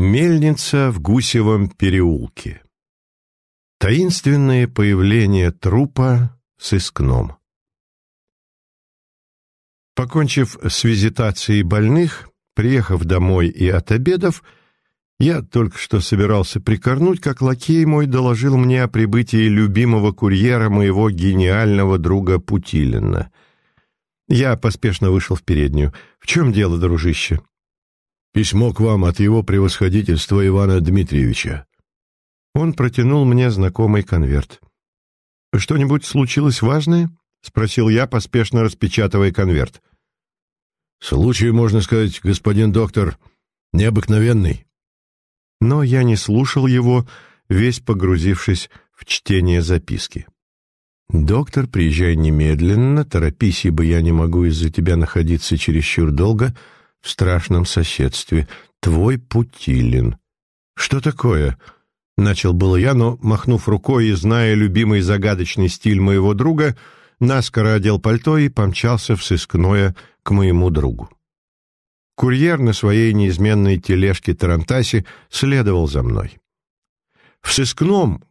Мельница в Гусевом переулке. Таинственное появление трупа с искном. Покончив с визитацией больных, приехав домой и от обедов, я только что собирался прикорнуть, как лакей мой доложил мне о прибытии любимого курьера моего гениального друга Путилина. Я поспешно вышел в переднюю. «В чем дело, дружище?» Письмо к вам от его превосходительства Ивана Дмитриевича». Он протянул мне знакомый конверт. «Что-нибудь случилось важное?» — спросил я, поспешно распечатывая конверт. «Случай, можно сказать, господин доктор, необыкновенный». Но я не слушал его, весь погрузившись в чтение записки. «Доктор, приезжай немедленно, торопись, ибо я не могу из-за тебя находиться чересчур долго», в страшном соседстве. Твой Путилин. Что такое? Начал было я, но, махнув рукой и зная любимый загадочный стиль моего друга, наскоро одел пальто и помчался в сыскное к моему другу. Курьер на своей неизменной тележке Тарантасе следовал за мной. В сыскном,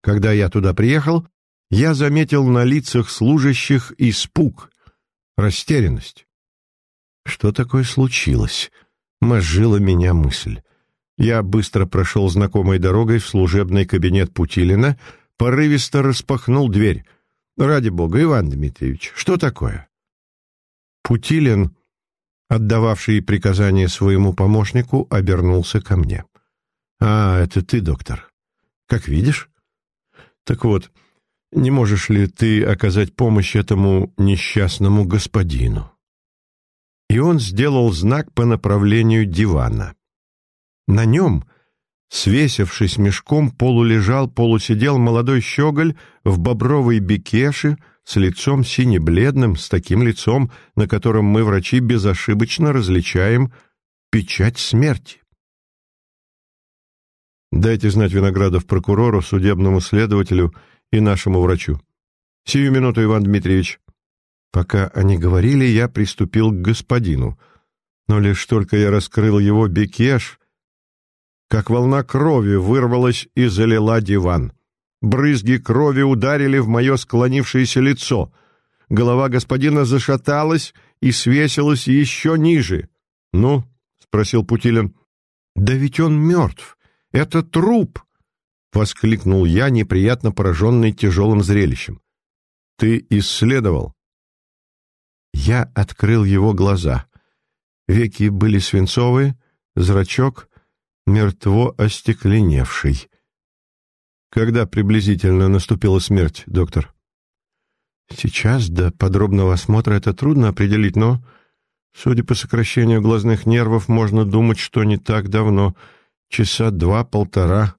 когда я туда приехал, я заметил на лицах служащих испуг, растерянность. Что такое случилось? Мозжила меня мысль. Я быстро прошел знакомой дорогой в служебный кабинет Путилина, порывисто распахнул дверь. «Ради бога, Иван Дмитриевич, что такое?» Путилин, отдававший приказание своему помощнику, обернулся ко мне. «А, это ты, доктор. Как видишь? Так вот, не можешь ли ты оказать помощь этому несчастному господину?» И он сделал знак по направлению дивана. На нем, свесившись мешком, полулежал, полусидел молодой щеголь в бобровой бекеше с лицом сине-бледным, с таким лицом, на котором мы, врачи, безошибочно различаем печать смерти. Дайте знать Виноградов прокурору, судебному следователю и нашему врачу. Сию минуту, Иван Дмитриевич. Пока они говорили, я приступил к господину. Но лишь только я раскрыл его бекеш, как волна крови вырвалась и залила диван. Брызги крови ударили в мое склонившееся лицо. Голова господина зашаталась и свесилась еще ниже. «Ну?» — спросил Путилин. «Да ведь он мертв! Это труп!» — воскликнул я, неприятно пораженный тяжелым зрелищем. «Ты исследовал?» Я открыл его глаза. Веки были свинцовые, зрачок мертво остекленевший. Когда приблизительно наступила смерть, доктор? Сейчас до подробного осмотра это трудно определить, но, судя по сокращению глазных нервов, можно думать, что не так давно, часа два-полтора.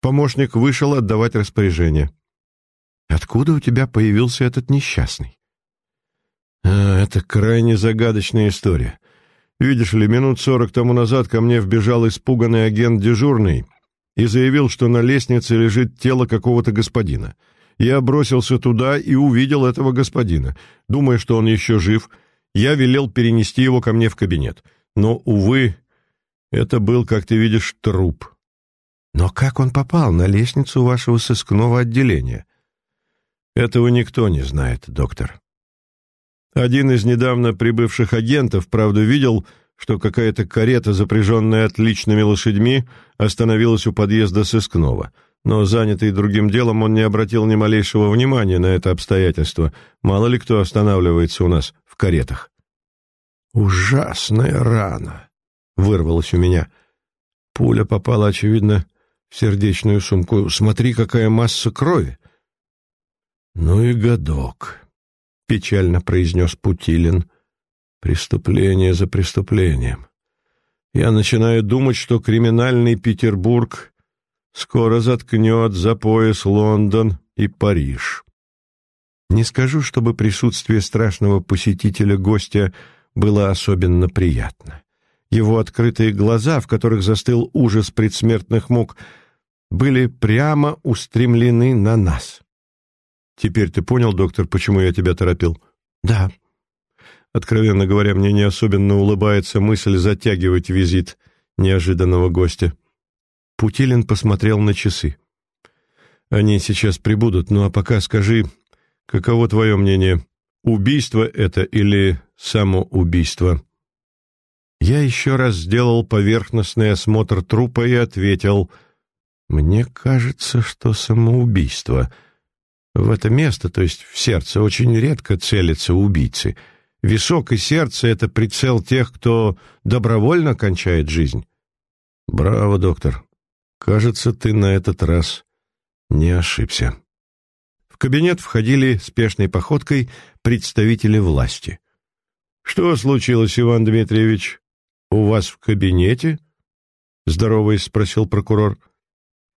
Помощник вышел отдавать распоряжение. Откуда у тебя появился этот несчастный? А, это крайне загадочная история. Видишь ли, минут сорок тому назад ко мне вбежал испуганный агент дежурный и заявил, что на лестнице лежит тело какого-то господина. Я бросился туда и увидел этого господина. Думая, что он еще жив, я велел перенести его ко мне в кабинет. Но, увы, это был, как ты видишь, труп. Но как он попал на лестницу вашего сыскного отделения? Этого никто не знает, доктор. Один из недавно прибывших агентов, правда, видел, что какая-то карета, запряженная отличными лошадьми, остановилась у подъезда сыскного. Но, занятый другим делом, он не обратил ни малейшего внимания на это обстоятельство. Мало ли кто останавливается у нас в каретах. «Ужасная рана!» — вырвалась у меня. Пуля попала, очевидно, в сердечную сумку. Смотри, какая масса крови! Ну и годок. — печально произнес Путилин. «Преступление за преступлением. Я начинаю думать, что криминальный Петербург скоро заткнет за пояс Лондон и Париж». Не скажу, чтобы присутствие страшного посетителя-гостя было особенно приятно. Его открытые глаза, в которых застыл ужас предсмертных мук, были прямо устремлены на нас. Теперь ты понял, доктор, почему я тебя торопил? Да. Откровенно говоря, мне не особенно улыбается мысль затягивать визит. неожиданного гостя. Путилин посмотрел на часы. «Они сейчас прибудут, ну а пока скажи, каково твое мнение? Убийство это или самоубийство?» Я еще раз сделал поверхностный осмотр трупа и ответил, «Мне кажется, что самоубийство. В это место, то есть в сердце, очень редко целятся убийцы. Висок и сердце — это прицел тех, кто добровольно кончает жизнь». «Браво, доктор. Кажется, ты на этот раз не ошибся». В кабинет входили спешной походкой представители власти. «Что случилось, Иван Дмитриевич?» «У вас в кабинете?» «Здороваясь», — спросил прокурор.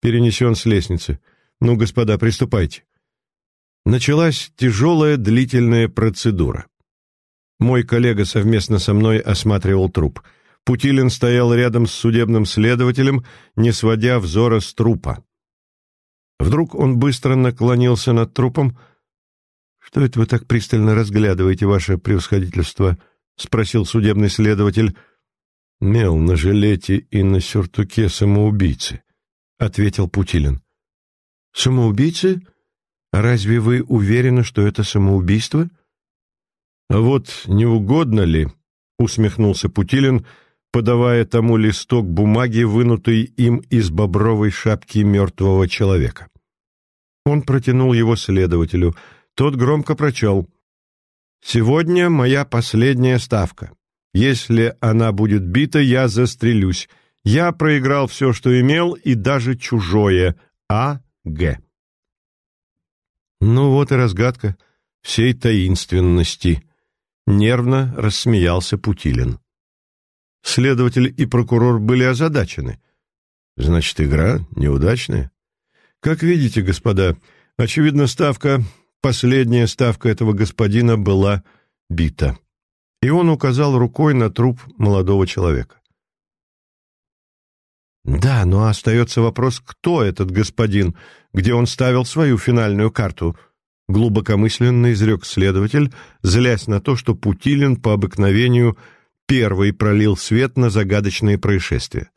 «Перенесен с лестницы. Ну, господа, приступайте». Началась тяжелая длительная процедура. Мой коллега совместно со мной осматривал труп. Путилин стоял рядом с судебным следователем, не сводя взора с трупа. Вдруг он быстро наклонился над трупом. «Что это вы так пристально разглядываете, ваше превосходительство?» — спросил судебный следователь. «Мел на жилете и на сюртуке самоубийцы», — ответил Путилин. «Самоубийцы? Разве вы уверены, что это самоубийство?» «А вот не угодно ли?» — усмехнулся Путилин, подавая тому листок бумаги, вынутый им из бобровой шапки мертвого человека. Он протянул его следователю. Тот громко прочел. «Сегодня моя последняя ставка. Если она будет бита, я застрелюсь. Я проиграл все, что имел, и даже чужое. А. Г. Ну вот и разгадка всей таинственности. Нервно рассмеялся Путилин. Следователь и прокурор были озадачены. Значит, игра неудачная? Как видите, господа, очевидно, ставка, последняя ставка этого господина была бита и он указал рукой на труп молодого человека. Да, но остается вопрос, кто этот господин, где он ставил свою финальную карту, глубокомысленно изрек следователь, злясь на то, что Путилин по обыкновению первый пролил свет на загадочные происшествия.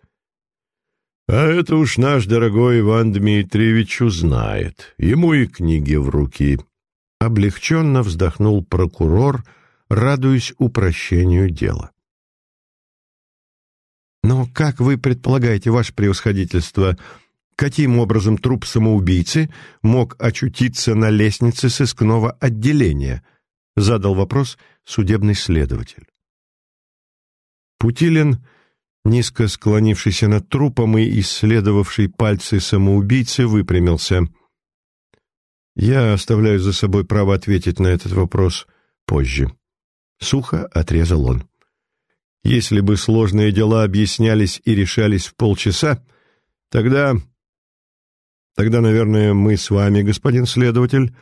А это уж наш дорогой Иван Дмитриевич узнает. Ему и книги в руки. Облегченно вздохнул прокурор — радуясь упрощению дела. Но как вы предполагаете, ваше превосходительство, каким образом труп самоубийцы мог очутиться на лестнице сыскного отделения? Задал вопрос судебный следователь. Путилин, низко склонившийся над трупом и исследовавший пальцы самоубийцы, выпрямился. «Я оставляю за собой право ответить на этот вопрос позже». Сухо отрезал он. Если бы сложные дела объяснялись и решались в полчаса, тогда... Тогда, наверное, мы с вами, господин следователь,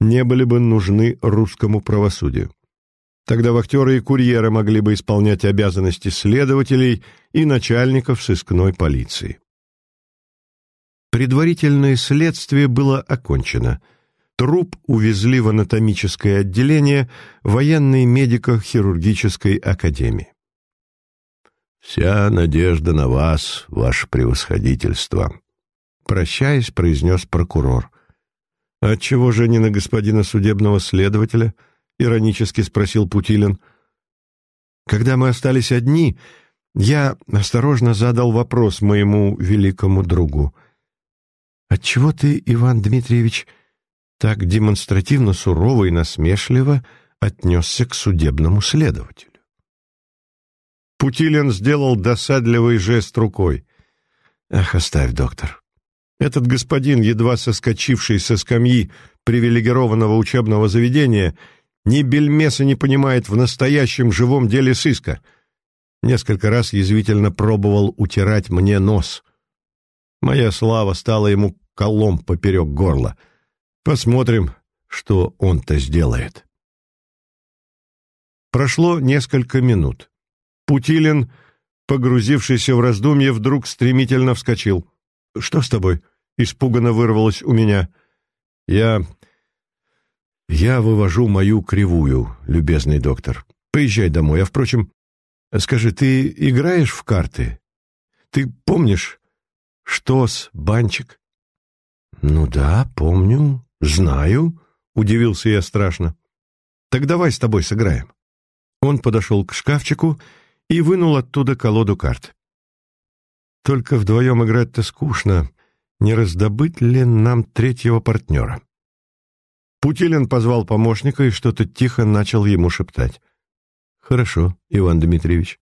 не были бы нужны русскому правосудию. Тогда вахтеры и курьеры могли бы исполнять обязанности следователей и начальников сыскной полиции. Предварительное следствие было окончено — Труп увезли в анатомическое отделение военной медико-хирургической академии. «Вся надежда на вас, ваше превосходительство», — прощаясь, произнес прокурор. «Отчего же не на господина судебного следователя?» — иронически спросил Путилин. «Когда мы остались одни, я осторожно задал вопрос моему великому другу. «Отчего ты, Иван Дмитриевич, — так демонстративно сурово и насмешливо отнесся к судебному следователю. Путилин сделал досадливый жест рукой. «Ах, оставь, доктор. Этот господин, едва соскочивший со скамьи привилегированного учебного заведения, ни бельмеса не понимает в настоящем живом деле сыска. Несколько раз язвительно пробовал утирать мне нос. Моя слава стала ему колом поперек горла — Посмотрим, что он-то сделает. Прошло несколько минут. Путилин, погрузившийся в раздумье, вдруг стремительно вскочил. «Что с тобой?» — испуганно вырвалось у меня. «Я... я вывожу мою кривую, любезный доктор. Поезжай домой. А, впрочем, скажи, ты играешь в карты? Ты помнишь, что с банчик? Ну да, помню, знаю, удивился я страшно. Так давай с тобой сыграем. Он подошел к шкафчику и вынул оттуда колоду карт. Только вдвоем играть-то скучно. Не раздобыть ли нам третьего партнера? Путилин позвал помощника и что-то тихо начал ему шептать. «Хорошо, Иван Дмитриевич».